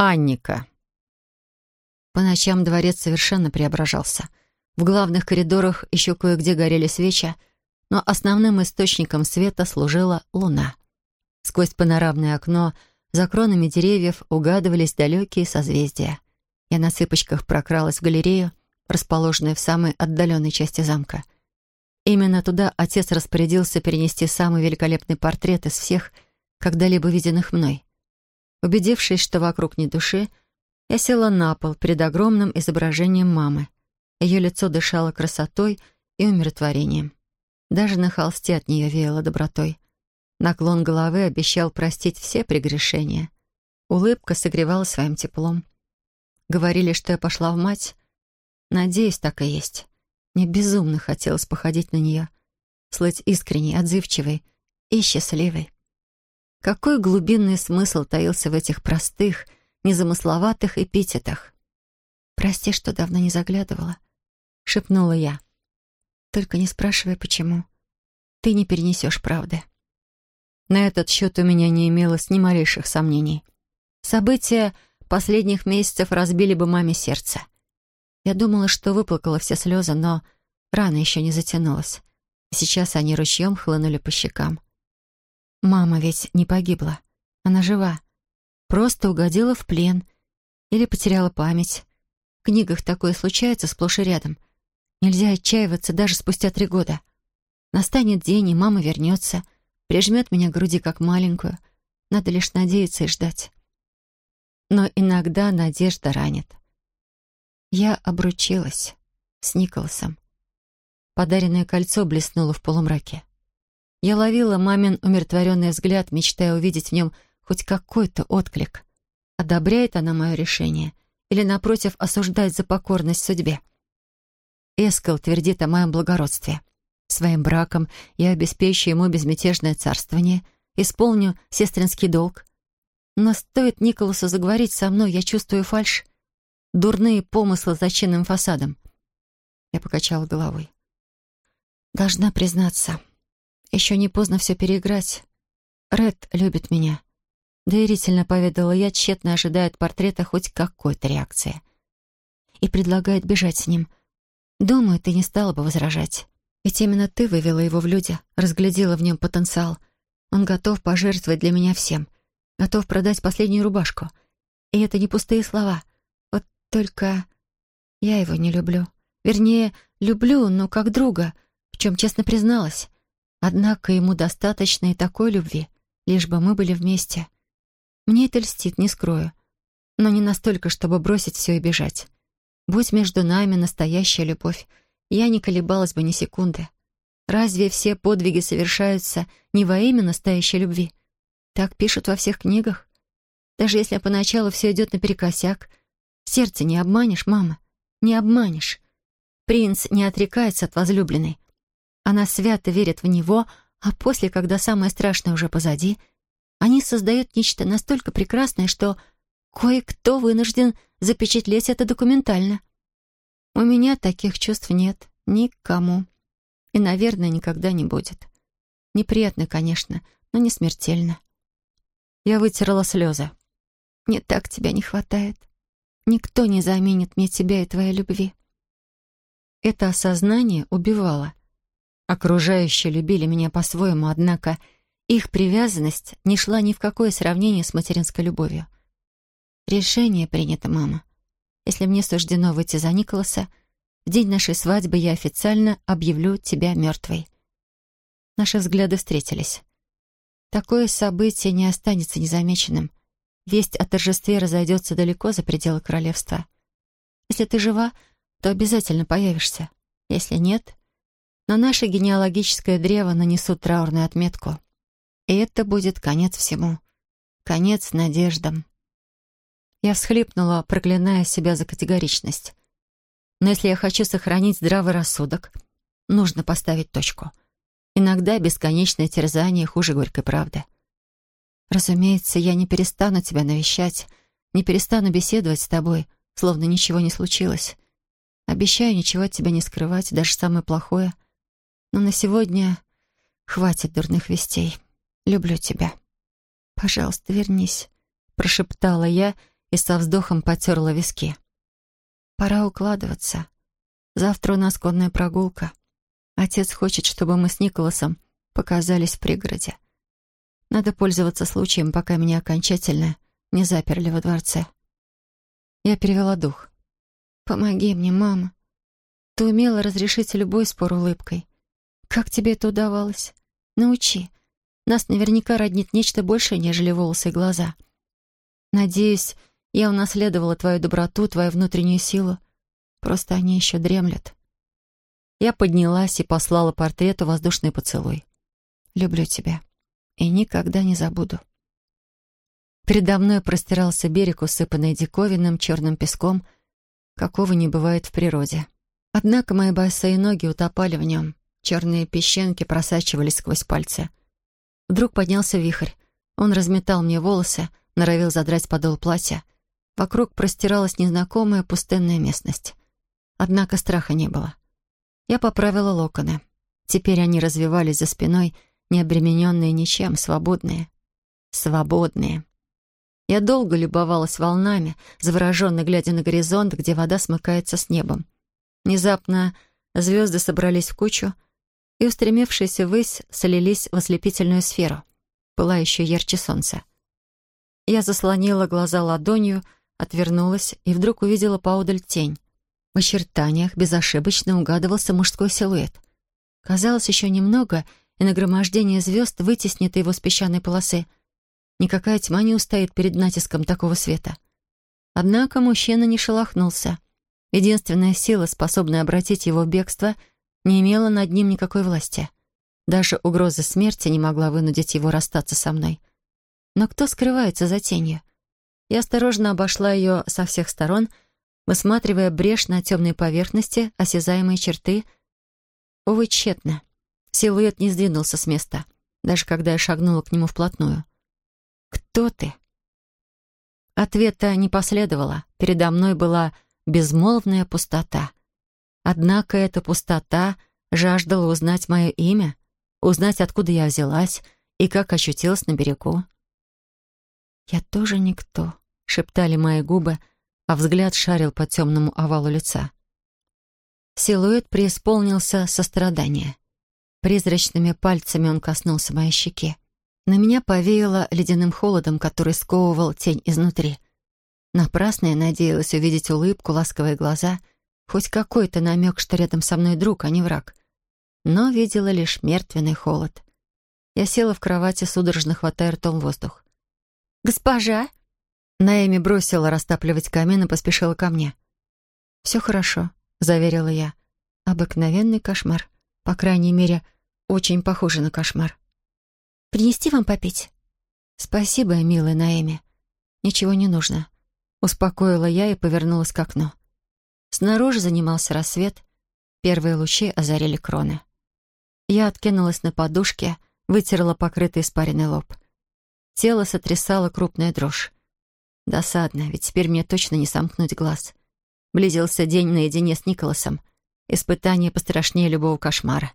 Анника. По ночам дворец совершенно преображался. В главных коридорах еще кое-где горели свечи, но основным источником света служила луна. Сквозь панорамное окно за кронами деревьев угадывались далекие созвездия. Я на цыпочках прокралась в галерею, расположенную в самой отдаленной части замка. Именно туда отец распорядился перенести самый великолепный портрет из всех, когда-либо виденных мной. Убедившись, что вокруг ни души, я села на пол перед огромным изображением мамы. Ее лицо дышало красотой и умиротворением. Даже на холсте от нее веяло добротой. Наклон головы обещал простить все прегрешения. Улыбка согревала своим теплом. Говорили, что я пошла в мать. Надеюсь, так и есть. Мне безумно хотелось походить на нее. Слыть искренней, отзывчивой и счастливой. Какой глубинный смысл таился в этих простых, незамысловатых эпитетах? «Прости, что давно не заглядывала», — шепнула я. «Только не спрашивай, почему. Ты не перенесешь правды». На этот счет у меня не имелось ни малейших сомнений. События последних месяцев разбили бы маме сердце. Я думала, что выплакала все слезы, но рана еще не затянулась. Сейчас они ручьем хлынули по щекам. Мама ведь не погибла. Она жива. Просто угодила в плен. Или потеряла память. В книгах такое случается сплошь и рядом. Нельзя отчаиваться даже спустя три года. Настанет день, и мама вернется, прижмет меня к груди как маленькую. Надо лишь надеяться и ждать. Но иногда надежда ранит. Я обручилась с Николасом. Подаренное кольцо блеснуло в полумраке. Я ловила мамин умиротворенный взгляд, мечтая увидеть в нем хоть какой-то отклик. Одобряет она мое решение или, напротив, осуждает за покорность судьбе? Эскал твердит о моем благородстве. Своим браком я обеспечу ему безмятежное царствование, исполню сестринский долг. Но стоит Николасу заговорить со мной, я чувствую фальшь. Дурные помыслы за чинным фасадом. Я покачала головой. Должна признаться, еще не поздно все переиграть. Ред любит меня. Доверительно поведала я, тщетно ожидая от портрета хоть какой-то реакции. И предлагает бежать с ним. Думаю, ты не стала бы возражать. Ведь именно ты вывела его в люди, разглядела в нем потенциал. Он готов пожертвовать для меня всем. Готов продать последнюю рубашку. И это не пустые слова. Вот только я его не люблю. Вернее, люблю, но как друга, в чем честно призналась. Однако ему достаточно и такой любви, лишь бы мы были вместе. Мне это льстит, не скрою. Но не настолько, чтобы бросить все и бежать. Будь между нами настоящая любовь, я не колебалась бы ни секунды. Разве все подвиги совершаются не во имя настоящей любви? Так пишут во всех книгах. Даже если поначалу все идет наперекосяк, сердце не обманешь, мама, не обманешь. Принц не отрекается от возлюбленной, она свято верит в него, а после, когда самое страшное уже позади, они создают нечто настолько прекрасное, что кое-кто вынужден запечатлеть это документально. У меня таких чувств нет. Никому. И, наверное, никогда не будет. Неприятно, конечно, но не смертельно. Я вытерла слезы. Мне так тебя не хватает. Никто не заменит мне тебя и твоей любви. Это осознание убивало. Окружающие любили меня по-своему, однако их привязанность не шла ни в какое сравнение с материнской любовью. Решение принято, мама. Если мне суждено выйти за Николаса, в день нашей свадьбы я официально объявлю тебя мертвой. Наши взгляды встретились. Такое событие не останется незамеченным. Весть о торжестве разойдется далеко за пределы королевства. Если ты жива, то обязательно появишься. Если нет, на наше генеалогическое древо нанесут траурную отметку. И это будет конец всему. Конец надеждам. Я всхлипнула, проклиная себя за категоричность. Но если я хочу сохранить здравый рассудок, нужно поставить точку. Иногда бесконечное терзание хуже горькой правды. Разумеется, я не перестану тебя навещать, не перестану беседовать с тобой, словно ничего не случилось. Обещаю ничего от тебя не скрывать, даже самое плохое — но на сегодня хватит дурных вестей. Люблю тебя. Пожалуйста, вернись, прошептала я и со вздохом потерла виски. «Пора укладываться. Завтра у нас конная прогулка. Отец хочет, чтобы мы с Николасом показались в пригороде. Надо пользоваться случаем, пока меня окончательно не заперли во дворце». Я перевела дух. «Помоги мне, мама. Ты умела разрешить любой спор улыбкой. Как тебе это удавалось? Научи. Нас наверняка роднит нечто большее, нежели волосы и глаза. Надеюсь, я унаследовала твою доброту, твою внутреннюю силу. Просто они еще дремлят. Я поднялась и послала портрету воздушный поцелуй. «Люблю тебя и никогда не забуду». Передо мной простирался берег, усыпанный диковинным черным песком, какого не бывает в природе. Однако мои босые ноги утопали в нем. Черные песчинки просачивались сквозь пальцы. Вдруг поднялся вихрь. Он разметал мне волосы, норовил задрать подол платья. Вокруг простиралась незнакомая пустынная местность. Однако страха не было. Я поправила локоны. Теперь они развивались за спиной, не обремененные ничем, свободные. Свободные. Я долго любовалась волнами, завороженно глядя на горизонт, где вода смыкается с небом. Внезапно звезды собрались в кучу и, устремившись ввысь, солились в ослепительную сферу, пылающую ярче солнца. Я заслонила глаза ладонью, отвернулась и вдруг увидела поодаль тень. В очертаниях безошибочно угадывался мужской силуэт. Казалось, еще немного, и нагромождение звезд вытеснит его с песчаной полосы. Никакая тьма не устоит перед натиском такого света. Однако мужчина не шелохнулся. Единственная сила, способная обратить его в бегство, не имела над ним никакой власти. Даже угроза смерти не могла вынудить его расстаться со мной. Но кто скрывается за тенью? Я осторожно обошла ее со всех сторон, высматривая брешь на темной поверхности, осязаемые черты. Увы, тщетно. Силуэт не сдвинулся с места, даже когда я шагнула к нему вплотную. «Кто ты?» Ответа не последовало. Передо мной была безмолвная пустота. Однако эта пустота жаждала узнать мое имя, узнать, откуда я взялась и как очутилась на берегу. «Я тоже никто», — шептали мои губы, а взгляд шарил по темному овалу лица. Силуэт преисполнился сострадания. Призрачными пальцами он коснулся моей щеки. На меня повеяло ледяным холодом, который сковывал тень изнутри. Напрасно я надеялась увидеть улыбку, ласковые глаза, хоть какой-то намек, что рядом со мной друг, а не враг. Но видела лишь мертвенный холод. Я села в кровати, судорожно хватая ртом воздух. «Госпожа!» Наэми бросила растапливать камин и поспешила ко мне. «Все хорошо», — заверила я. «Обыкновенный кошмар. По крайней мере, очень похоже на кошмар». «Принести вам попить?» «Спасибо, милая Наэми. Ничего не нужно. Успокоила я и повернулась к окну. Снаружи занимался рассвет. Первые лучи озарили кроны. Я откинулась на подушке, вытерла покрытый испаренный лоб. Тело сотрясало крупная дрожь. Досадно, ведь теперь мне точно не сомкнуть глаз. Близился день наедине с Николасом. Испытание пострашнее любого кошмара.